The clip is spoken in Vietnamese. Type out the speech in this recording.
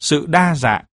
sự đa dạng.